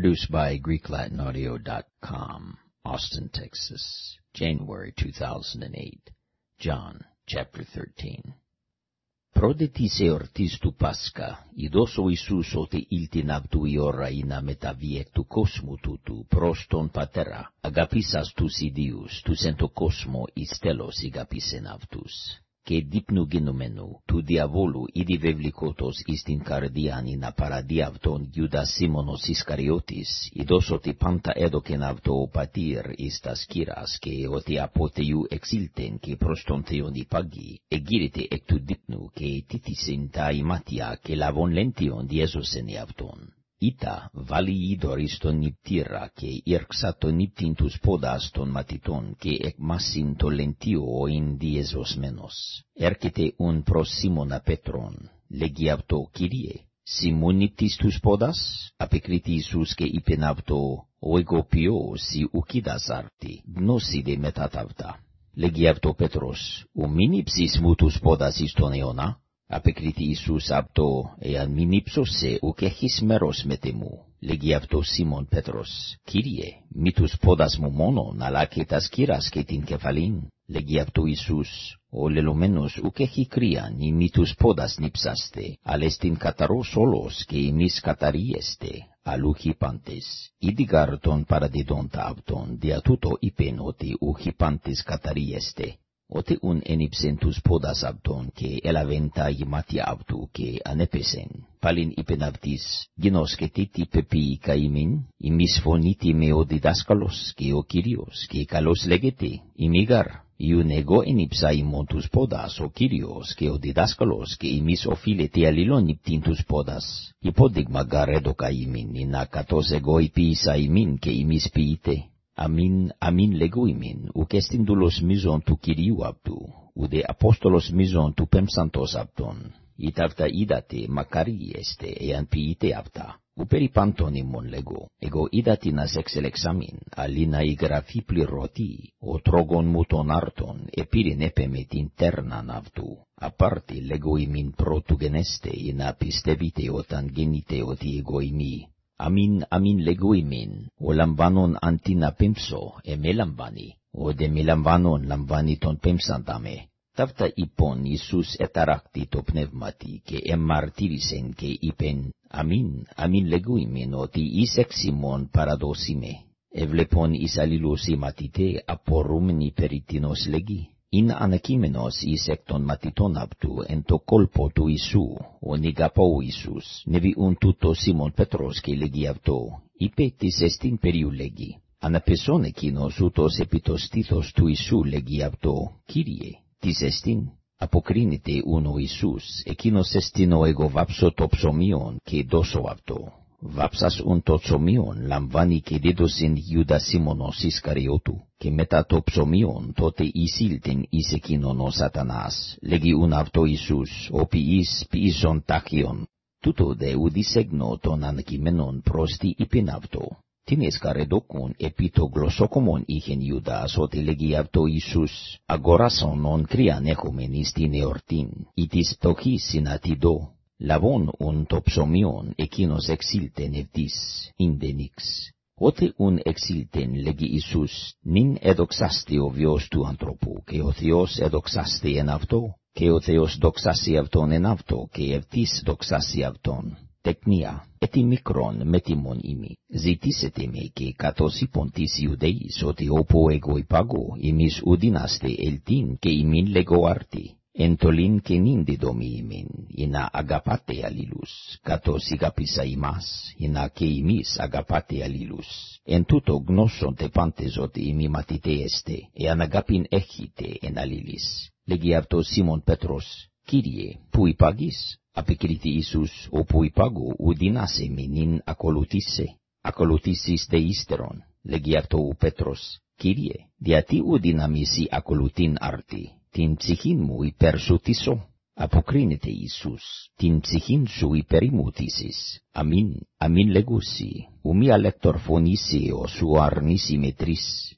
Produced by GreekLatinAudio.com, Austin, Texas, January 2008. John, chapter 13. Πρόδετης εορτής του Πάσχα, ειδός ο Ιησούς ότι ήλτην αυτού η ώρα είναι μεταβεί εκ του κόσμου τούτου προς τον Πατέρα, αγαπήσας τους ιδίους, τους εν το κόσμο εις τέλος αγαπήσεν αυτούς και δείπνου γενομένου του διαβόλου ήδη βεβλικότος εις την καρδιάν να παραδεί αυτόν Ιούδα Σίμωνος Ισκαριώτης, ειδός ότι πάντα έδωκεν αυτό ο πατήρ εις τας κύρας και ότι από Θεού εξήλτεν και προς τον Θεόν υπάγει, εγείρεται εκ του δείπνου και τίτησεν τα ημάτια και λαβών λέντιον διέζωσεν αυτόν. Ήτα βάλει είδωρης τον νυπτήρα και ήρξα τον νύπτην τους πόδας των μαθητών και εκμάσιν το λεντίο ο διεζωσμένος. Έρχεται ουν προς Σίμωνα Πέτρον, λέγει αυτό Κύριε, Σιμούν νύπτης τους πόδας, απεκρίτη Ιησούς και είπεν αυτό, ο εγώ ποιό σι ουκίδας άρτη, γνώση δε μετά ταύτα. Λέγει αυτό Πέτρος, ου μην ύψεις μου τους πόδας εις τον αιώνα, Απεκρίτη Ιησούς αυτό, εάν μην ύψωσε ουκ έχεις μέρος με τεμού. Λέγει αυτό Σίμων Πέτρος, Κύριε, μη τους πόδας μου μόνον, αλλά και τας κύρας και την κεφαλήν. Λέγει αυτό Ιησούς, ο λελωμένος ουκ έχει κρύαν, ή μη τους πόδας νύψαστε, αλλά στην καταρός όλος και εμείς καταρίεστε, αλλού χυπάντες. Ήδηγαρ τον παραδιδόντα αυτον, δια τούτο είπεν ότι ου χυπάντες καταρίεστε ότι ουν ενύψεν τους πόδας αυτον και έλαβεν τα γημάτια αυτού και ανέπεσεν. Πάλιν είπεν αυτής, γινώσκετε τι πεποιή καημήν, ημείς φωνήτη με ο διδάσκαλος και ο Κύριος, και καλώς λέγεται, ημίγαρ, Ιουν εγώ ενύψα ημών τους πόδας, ο Κύριος και ο διδάσκαλος, και ημείς οφείλετε αλληλών νυπτήν τους πόδας. Υπόδειγμα γαρ έδωκα ημίν, εινά κατός εγώ υπήησα ημίν και ημείς ποιήτε. Αμήν, αμήν λέγω ημίν, ουκ εστιν δούλος μίζων του Κυρίου αυτού, ουδε Απόστολος μίζων του πέμψαντος αυτόν. Ήτ' αυτά είδατε, μακάρι εστε, εάν ποιείτε αυτά. Ου περί πάντων ημών λέγω, εγώ είδατε να εξελεξαμήν, αλλή να η γραφή πληρωτή, ο τρόγον μου τον άρτον, επίριν έπε με την τέρναν αυτού. Απάρτη λέγω ημίν πρώτου γενέστε, ή να πιστεύετε όταν γεννείτε ότι εγώ ημί. Amin, amin lego imin, o lambanon antina pimso, e me lambani, o de me lambanon lambani ton pimsantame. Ταύτα υπόν Ιησούς εταράκτη το πνεύματι και εμαρτύρησεν και είπεν, αμήν, αμήν λέγω ημίν ότι εις εξημών παραδόσιμε. Εβλεπών εις αλληλούς οι μαθητέ απορούμενοι περί τίνος λέγει είναι ανακείμενος εις εκ των μαθητών αυτού εν το κόλπο του Ιησού, ο νηγαπό Ιησούς, νεβιούν τούτο Σίμων Πέτρος και λέγει αυτό, είπε της εστίν περίου λέγει. Αναπεσόν εκείνος ούτως επί το στήθος του Ιησού λέγει αυτό, Κύριε, της εστίν. Αποκρίνεται ούν ο Ιησούς, εκείνος εστίν ο εγώ βάψω το ψωμίον και δώσω αυτό βάψας ουν το ψωμίον λαμβάνει και δίδωσιν Ιούδα Σίμωνος Ισκαριώτου, και μετά το ψωμίον τότε εισήλτην εις εκείνον ο σατανάς, λέγει ουν αυτό Ιησούς, ο ποιής ποιήσον τάχιον. Τούτο δε ουδισέγνω των ανακειμένων προς τι είπεν αυτό. Την εσκαρεδόκουν επί το γλωσσόκομον είχεν Ιούδας, ότι λέγει αυτό Ιησούς, αγοράσον ον κρύαν έχομεν εις την εορτήν, ή της πτωχής συνατιδώ, λαβών ουν το ψωμιόν εκείνος εξήλτεν ευτής, ίντενιξ. Ότε ουν εξήλτεν λέγει Ιησούς, νυν εδοξάστη ο βιος του ανθρώπου, και ο Θεός εδοξάστη εν αυτό, και ο Θεός δοξάσει αυτόν εν αυτό, και ευτής δοξάσει αυτόν. Τεκνία, ετι μικρόν με τιμον ημί, ζητήσετε με και κατός είπον της Ιουδαίης, ότι όπου εγώ υπάγω, ημείς ουδινάστε ελτίν και ημίν λέγω άρτη εντολήν και νυν διδομοίμην, ή να αγαπάτε αλλήλους, κατός ηγαπήσα ημάς, ή να και ημείς αγαπάτε αλλήλους. Εν τούτο γνώσονται πάντες ότι ημί μαθητέ εστε, εάν αγάπην έχετε εν αλλήλης. Λέγει αυτό Σίμων Πέτρος, Κύριε, που υπάγεις, απεκρίθη Ιησούς, όπου υπάγω, ουδινάσε με νυν ακολουθήσε, ακολουθήσεις δε ύστερον. Λέγει αυτό ο Πέτρος, Κύριε, διατί ουδυναμίσει ακολουθήν άρτη, την ψυχήν μου υπερσωτήσω. Αποκρίνεται Ιησούς, την ψυχήν σου υπερημούτησης. Αμήν, αμήν λέγουσι, ου μη αλεκτορφωνήσει ο σου αρνήσει με τρεις.